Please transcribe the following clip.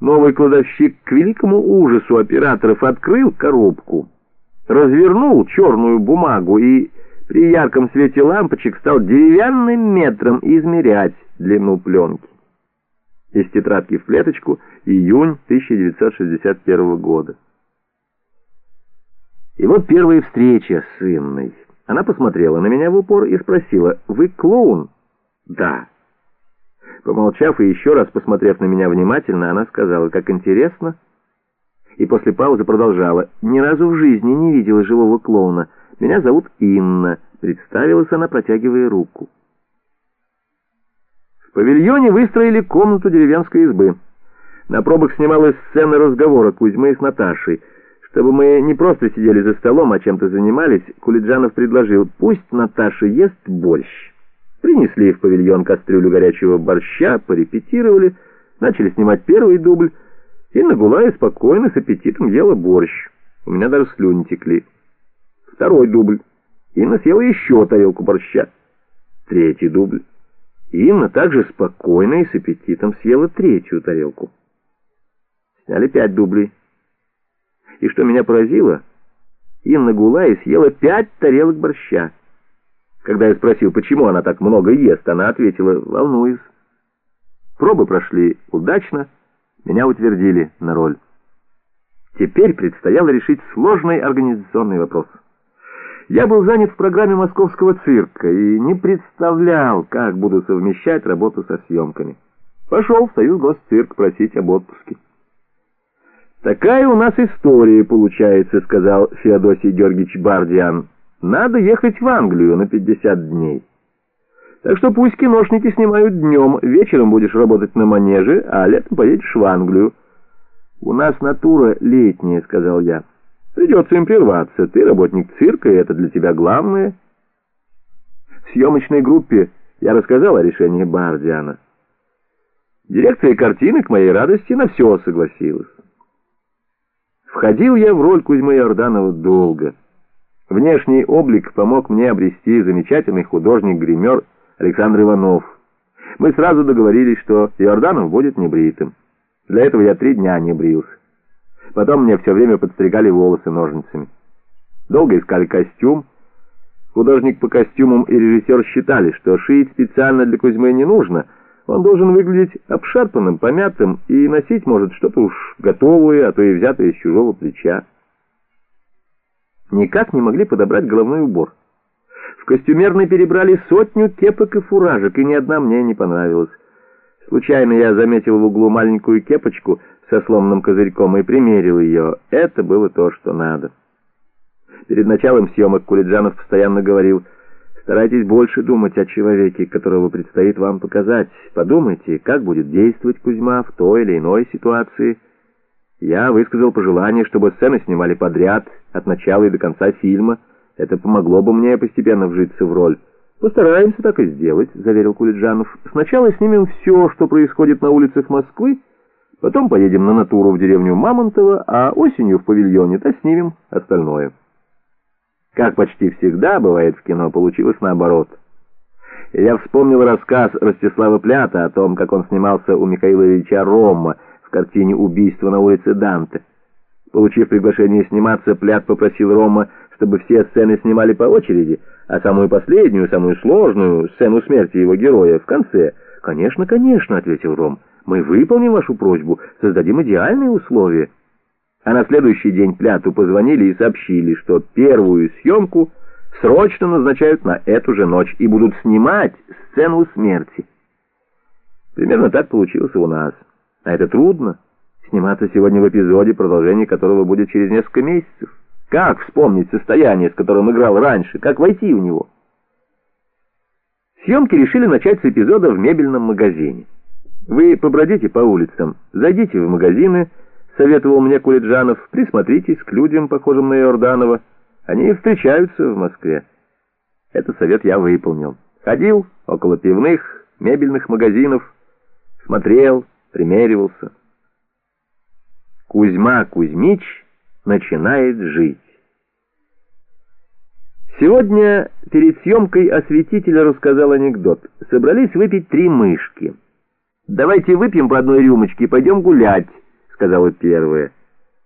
Новый кладовщик к великому ужасу операторов открыл коробку, развернул черную бумагу и при ярком свете лампочек стал деревянным метром измерять длину пленки. Из тетрадки в клеточку июнь 1961 года. И вот первая встреча с Инной. Она посмотрела на меня в упор и спросила, «Вы клоун?» «Да». Помолчав и еще раз посмотрев на меня внимательно, она сказала, «Как интересно». И после паузы продолжала, «Ни разу в жизни не видела живого клоуна. Меня зовут Инна», — представилась она, протягивая руку. В павильоне выстроили комнату деревенской избы. На пробах снималась сцена разговора Кузьмы с Наташей — чтобы мы не просто сидели за столом, а чем-то занимались, Кулиджанов предложил, пусть Наташа ест борщ. Принесли в павильон кастрюлю горячего борща, порепетировали, начали снимать первый дубль. Инна Гулая спокойно, с аппетитом ела борщ. У меня даже слюни текли. Второй дубль. Инна съела еще тарелку борща. Третий дубль. Инна также спокойно и с аппетитом съела третью тарелку. Сняли пять дублей. И что меня поразило, Инна Гулай съела пять тарелок борща. Когда я спросил, почему она так много ест, она ответила, волнуюсь. Пробы прошли удачно, меня утвердили на роль. Теперь предстояло решить сложный организационный вопрос. Я был занят в программе московского цирка и не представлял, как буду совмещать работу со съемками. Пошел в Союз Госцирк просить об отпуске. «Такая у нас история получается», — сказал Феодосий Георгиевич Бардиан. «Надо ехать в Англию на 50 дней. Так что пусть киношники снимают днем, вечером будешь работать на манеже, а летом поедешь в Англию». «У нас натура летняя», — сказал я. «Придется им прерваться. Ты работник цирка, и это для тебя главное». В съемочной группе я рассказал о решении Бардиана. Дирекция картины, к моей радости, на все согласилась. Входил я в роль Кузьмы Иорданова долго. Внешний облик помог мне обрести замечательный художник-гример Александр Иванов. Мы сразу договорились, что Иорданов будет небритым. Для этого я три дня не брился. Потом мне все время подстригали волосы ножницами. Долго искали костюм. Художник по костюмам и режиссер считали, что шить специально для Кузьмы не нужно — он должен выглядеть обшарпанным, помятым и носить может что-то уж готовое, а то и взятое с чужого плеча. Никак не могли подобрать головной убор. В костюмерной перебрали сотню кепок и фуражек, и ни одна мне не понравилась. Случайно я заметил в углу маленькую кепочку со сломанным козырьком и примерил ее. Это было то, что надо. Перед началом съемок Кулиджанов постоянно говорил — Старайтесь больше думать о человеке, которого предстоит вам показать. Подумайте, как будет действовать Кузьма в той или иной ситуации. Я высказал пожелание, чтобы сцены снимали подряд, от начала и до конца фильма. Это помогло бы мне постепенно вжиться в роль. «Постараемся так и сделать», — заверил Кулиджанов. «Сначала снимем все, что происходит на улицах Москвы, потом поедем на натуру в деревню Мамонтово, а осенью в павильоне-то снимем остальное». Как почти всегда бывает в кино, получилось наоборот. Я вспомнил рассказ Ростислава Плята о том, как он снимался у Михаила Ильича Рома в картине «Убийство на улице Данте». Получив приглашение сниматься, Плят попросил Рома, чтобы все сцены снимали по очереди, а самую последнюю, самую сложную, сцену смерти его героя, в конце. «Конечно, конечно», — ответил Ром, — «мы выполним вашу просьбу, создадим идеальные условия». А на следующий день Пляту позвонили и сообщили, что первую съемку срочно назначают на эту же ночь и будут снимать сцену смерти. Примерно так получилось у нас. А это трудно. Сниматься сегодня в эпизоде, продолжение которого будет через несколько месяцев. Как вспомнить состояние, с которым играл раньше? Как войти в него? Съемки решили начать с эпизода в мебельном магазине. Вы побродите по улицам, зайдите в магазины, советовал мне Кулиджанов, присмотритесь к людям, похожим на Иорданова. Они встречаются в Москве. Этот совет я выполнил. Ходил около пивных, мебельных магазинов, смотрел, примеривался. Кузьма Кузьмич начинает жить. Сегодня перед съемкой осветителя рассказал анекдот. Собрались выпить три мышки. «Давайте выпьем по одной рюмочке и пойдем гулять». сказала первая.